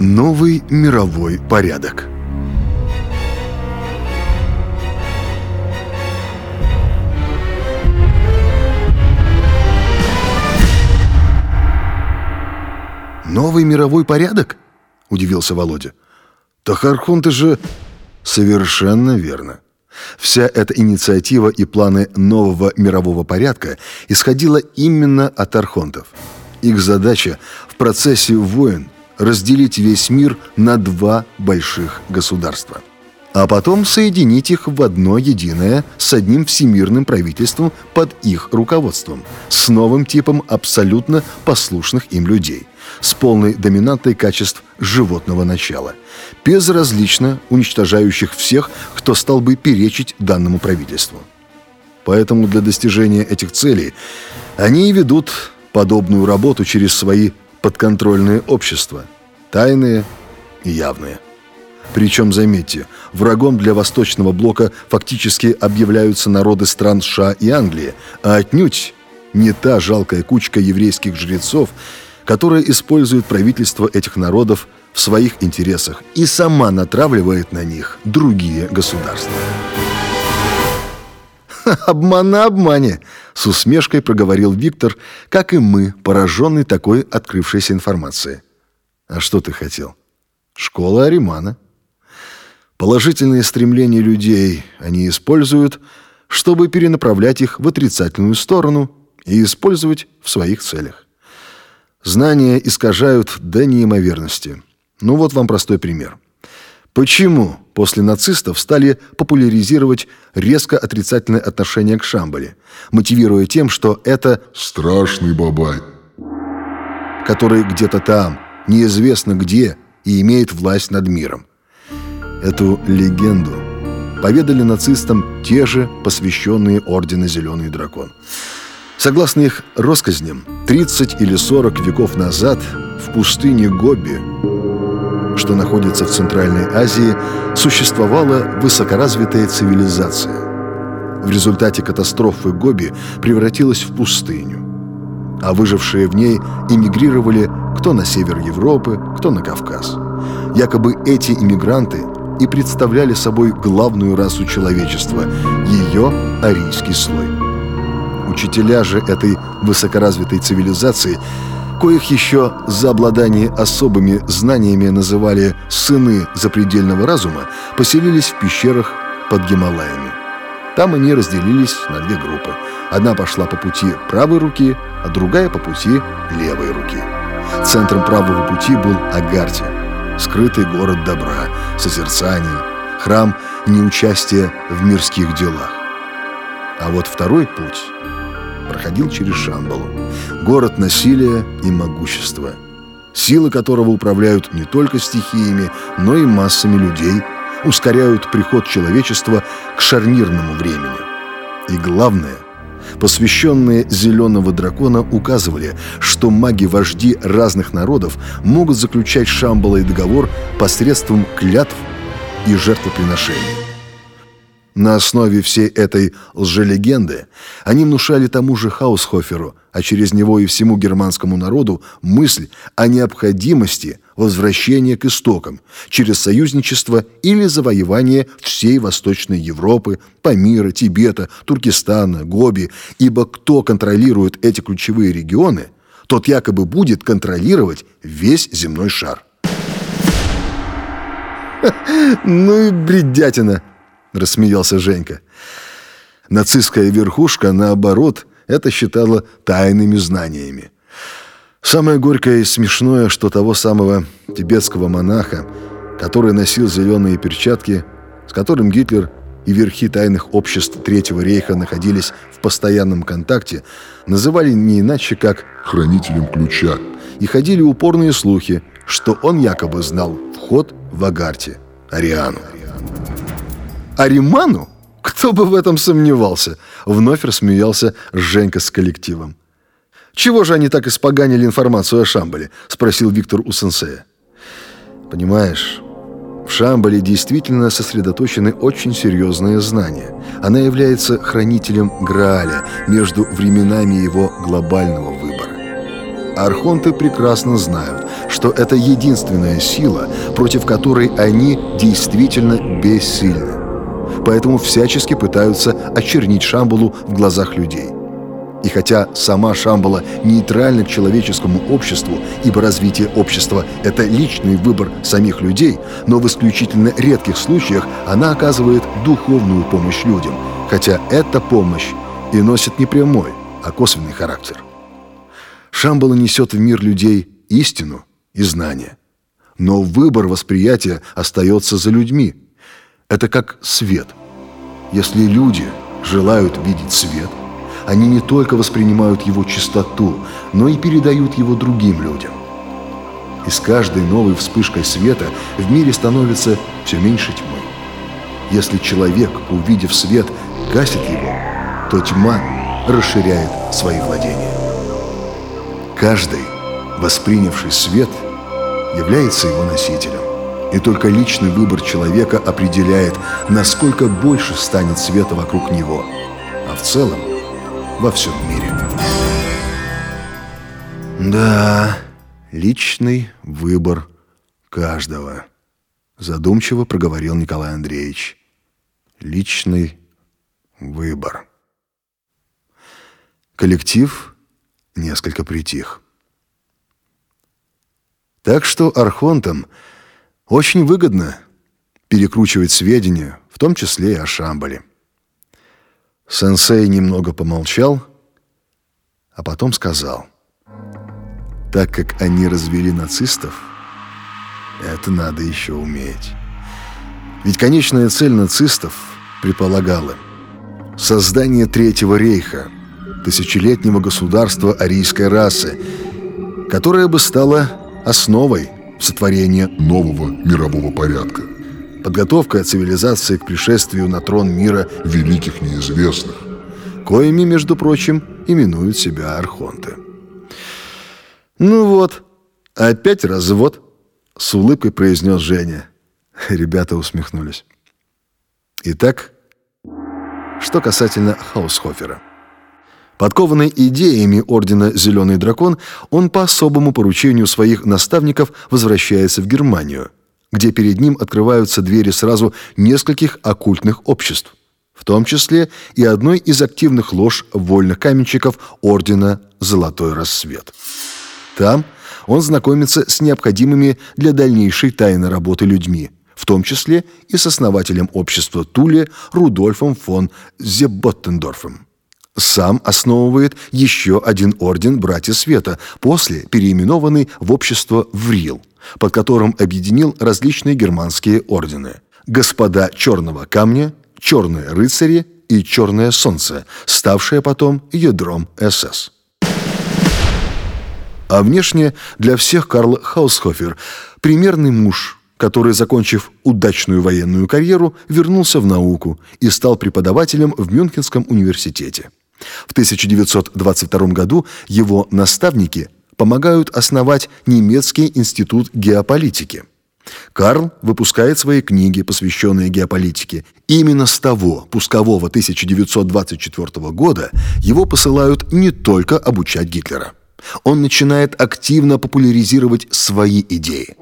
Новый мировой порядок Новый мировой порядок? Удивился Володя. Так архонты же... Совершенно верно. Вся эта инициатива и планы нового мирового порядка исходила именно от архонтов. Их задача в процессе войн разделить весь мир на два больших государства, а потом соединить их в одно единое с одним всемирным правительством под их руководством, с новым типом абсолютно послушных им людей, с полной доминантой качеств животного начала, безразлично уничтожающих всех, кто стал бы перечить данному правительству. Поэтому для достижения этих целей они и ведут подобную работу через свои подконтрольные общества, тайные и явные. Причем, заметьте, врагом для Восточного блока фактически объявляются народы стран США и Англии, а отнюдь не та жалкая кучка еврейских жрецов, которая использует правительство этих народов в своих интересах и сама натравливает на них другие государства. «Обман на обмане!» — с усмешкой проговорил Виктор, как и мы, пораженный такой открывшейся информацией. «А что ты хотел?» «Школа Аримана». Положительные стремления людей они используют, чтобы перенаправлять их в отрицательную сторону и использовать в своих целях. Знания искажают до неимоверности. Ну вот вам простой пример – Почему после нацистов стали популяризировать резко отрицательное отношение к Шамбале, мотивируя тем, что это «страшный бабай», который где-то там, неизвестно где, и имеет власть над миром. Эту легенду поведали нацистам те же посвященные Ордена Зеленый Дракон. Согласно их россказням, 30 или 40 веков назад в пустыне Гоби что находится в Центральной Азии, существовала высокоразвитая цивилизация. В результате катастрофы Гоби превратилась в пустыню. А выжившие в ней эмигрировали кто на север Европы, кто на Кавказ. Якобы эти иммигранты и представляли собой главную расу человечества – ее арийский слой. Учителя же этой высокоразвитой цивилизации – коих еще за обладание особыми знаниями называли «сыны запредельного разума», поселились в пещерах под Гималаями. Там они разделились на две группы. Одна пошла по пути правой руки, а другая по пути левой руки. Центром правого пути был Агарти, скрытый город добра, созерцания, храм неучастия в мирских делах. А вот второй путь проходил через Шамбалу. Город насилия и могущества, силы которого управляют не только стихиями, но и массами людей, ускоряют приход человечества к шарнирному времени. И главное – Посвященные «Зеленого дракона» указывали, что маги-вожди разных народов могут заключать Шамбалой договор посредством клятв и жертвоприношений. На основе всей этой лжелегенды они внушали тому же Хаусхоферу, а через него и всему германскому народу мысль о необходимости возвращения к истокам через союзничество или завоевание всей Восточной Европы, Памира, Тибета, Туркестана, Гоби, ибо кто контролирует эти ключевые регионы, тот якобы будет контролировать весь земной шар. «Ну и бредятина!» — рассмеялся Женька. Нацистская верхушка, наоборот, это считала тайными знаниями. Самое горькое и смешное, что того самого тибетского монаха, который носил зеленые перчатки, с которым Гитлер и верхи тайных обществ Третьего рейха находились в постоянном контакте, называли не иначе, как «хранителем ключа». И ходили упорные слухи, что он якобы знал вход в Агарте, Ариану. Ариману? Кто бы в этом сомневался? Вновь рассмеялся Женька с коллективом. «Чего же они так испоганили информацию о Шамбале?» – спросил Виктор у сенсея. «Понимаешь, в Шамбале действительно сосредоточены очень серьезные знания. Она является хранителем Грааля между временами его глобального выбора. Архонты прекрасно знают, что это единственная сила, против которой они действительно бессильны. Поэтому всячески пытаются очернить Шамбалу в глазах людей. И хотя сама Шамбала нейтральна к человеческому обществу, ибо развитие общества – это личный выбор самих людей, но в исключительно редких случаях она оказывает духовную помощь людям, хотя эта помощь и носит не прямой, а косвенный характер. Шамбала несет в мир людей истину и знания. Но выбор восприятия остается за людьми. Это как свет. Если люди желают видеть свет, они не только воспринимают его чистоту, но и передают его другим людям. И с каждой новой вспышкой света в мире становится все меньше тьмы. Если человек, увидев свет, гасит его, то тьма расширяет свои владения. Каждый, воспринявший свет, является его носителем. И только личный выбор человека определяет, насколько больше станет света вокруг него, а в целом во всем мире. Да, личный выбор каждого, задумчиво проговорил Николай Андреевич. Личный выбор. Коллектив несколько притих. Так что архонтам очень выгодно перекручивать сведения, в том числе и о Шамбале. Сенсей немного помолчал, а потом сказал, так как они развели нацистов, это надо еще уметь. Ведь конечная цель нацистов предполагала создание Третьего рейха – тысячелетнего государства арийской расы, которое бы стало основой сотворения нового мирового порядка. Подготовка цивилизации к пришествию на трон мира великих неизвестных, коими, между прочим, именуют себя архонты. «Ну вот, опять развод», — с улыбкой произнес Женя. Ребята усмехнулись. Итак, что касательно Хаусхофера — Подкованный идеями ордена «Зеленый дракон», он по особому поручению своих наставников возвращается в Германию, где перед ним открываются двери сразу нескольких оккультных обществ, в том числе и одной из активных лож вольных каменщиков ордена «Золотой рассвет». Там он знакомится с необходимыми для дальнейшей тайной работы людьми, в том числе и с основателем общества Туле Рудольфом фон Зеботтендорфом сам основывает еще один орден «Братья Света», после переименованный в общество «Врил», под которым объединил различные германские ордены «Господа Черного Камня», «Черные рыцари» и «Черное солнце», ставшее потом ядром СС. А внешне для всех Карл Хаусхофер – примерный муж – который, закончив удачную военную карьеру, вернулся в науку и стал преподавателем в Мюнхенском университете. В 1922 году его наставники помогают основать немецкий институт геополитики. Карл выпускает свои книги, посвященные геополитике. Именно с того пускового 1924 года его посылают не только обучать Гитлера. Он начинает активно популяризировать свои идеи.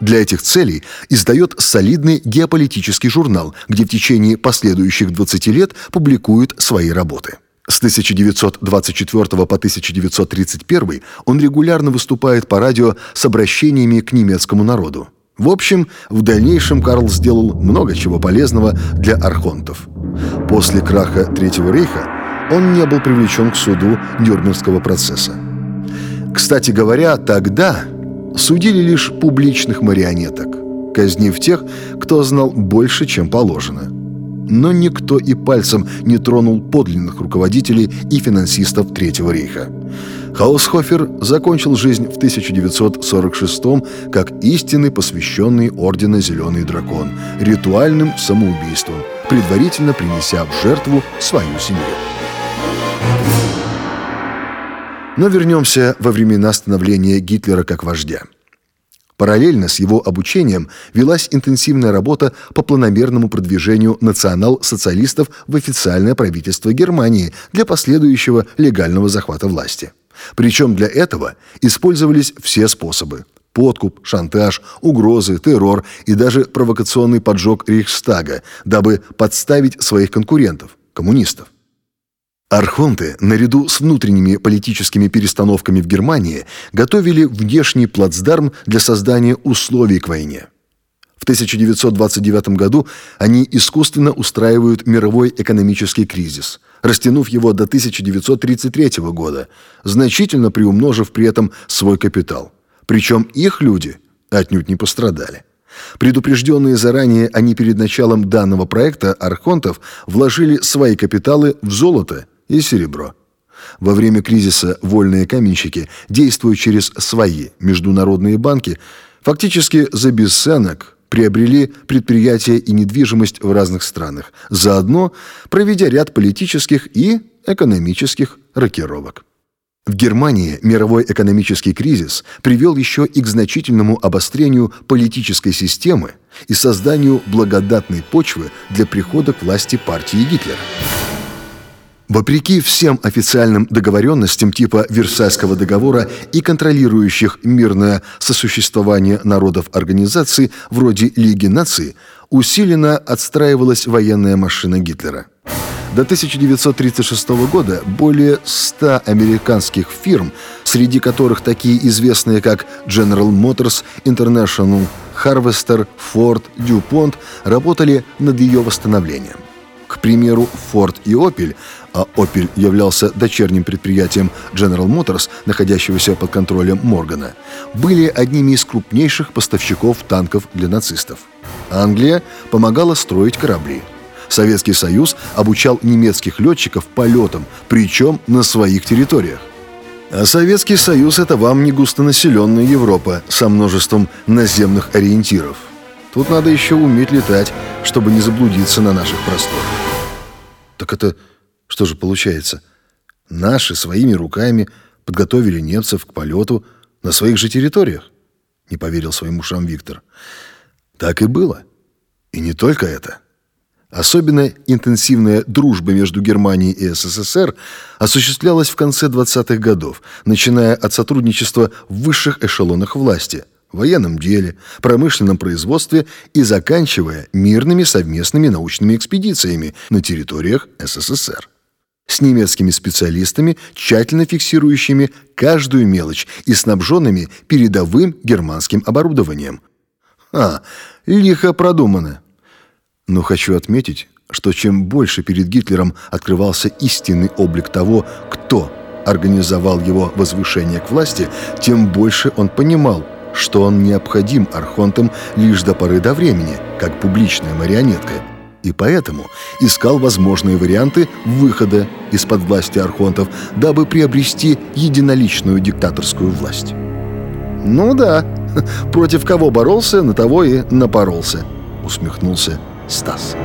Для этих целей издает солидный геополитический журнал, где в течение последующих 20 лет публикует свои работы. С 1924 по 1931 он регулярно выступает по радио с обращениями к немецкому народу. В общем, в дальнейшем Карл сделал много чего полезного для архонтов. После краха Третьего рейха он не был привлечен к суду Нюрнбергского процесса. Кстати говоря, тогда судили лишь публичных марионеток, казнив тех, кто знал больше, чем положено. Но никто и пальцем не тронул подлинных руководителей и финансистов Третьего рейха. Хаусхофер закончил жизнь в 1946 как истинный посвященный Ордена Зеленый Дракон ритуальным самоубийством, предварительно принеся в жертву свою семью. Но вернемся во времена становления Гитлера как вождя. Параллельно с его обучением велась интенсивная работа по планомерному продвижению национал-социалистов в официальное правительство Германии для последующего легального захвата власти. Причем для этого использовались все способы – подкуп, шантаж, угрозы, террор и даже провокационный поджог Рейхстага, дабы подставить своих конкурентов – коммунистов. Архонты, наряду с внутренними политическими перестановками в Германии, готовили внешний плацдарм для создания условий к войне. В 1929 году они искусственно устраивают мировой экономический кризис, растянув его до 1933 года, значительно приумножив при этом свой капитал. Причем их люди отнюдь не пострадали. Предупрежденные заранее они перед началом данного проекта архонтов вложили свои капиталы в золото и серебро. Во время кризиса вольные каменщики, действуя через свои международные банки, фактически за бесценок приобрели предприятия и недвижимость в разных странах, заодно проведя ряд политических и экономических рокировок. В Германии мировой экономический кризис привел еще и к значительному обострению политической системы и созданию благодатной почвы для прихода к власти партии Гитлера. Вопреки всем официальным договоренностям типа Версальского договора и контролирующих мирное сосуществование народов организаций вроде Лиги наций, усиленно отстраивалась военная машина Гитлера. До 1936 года более 100 американских фирм, среди которых такие известные как General Motors, International, Harvester, Ford, DuPont, работали над ее восстановлением. К примеру, Ford и Opel, а Opel являлся дочерним предприятием General Motors, находящегося под контролем Моргана, были одними из крупнейших поставщиков танков для нацистов. Англия помогала строить корабли. Советский Союз обучал немецких летчиков полетам, причем на своих территориях. А Советский Союз – это вам не густонаселенная Европа со множеством наземных ориентиров – Тут надо еще уметь летать, чтобы не заблудиться на наших просторах. Так это что же получается? Наши своими руками подготовили немцев к полету на своих же территориях? Не поверил своим ушам Виктор. Так и было. И не только это. Особенно интенсивная дружба между Германией и СССР осуществлялась в конце 20-х годов, начиная от сотрудничества в высших эшелонах власти – военном деле, промышленном производстве и заканчивая мирными совместными научными экспедициями на территориях СССР. С немецкими специалистами, тщательно фиксирующими каждую мелочь и снабженными передовым германским оборудованием. А, лихо продумано. Но хочу отметить, что чем больше перед Гитлером открывался истинный облик того, кто организовал его возвышение к власти, тем больше он понимал – что он необходим архонтам лишь до поры до времени, как публичная марионетка, и поэтому искал возможные варианты выхода из-под власти архонтов, дабы приобрести единоличную диктаторскую власть. «Ну да, против кого боролся, на того и напоролся», — усмехнулся Стас.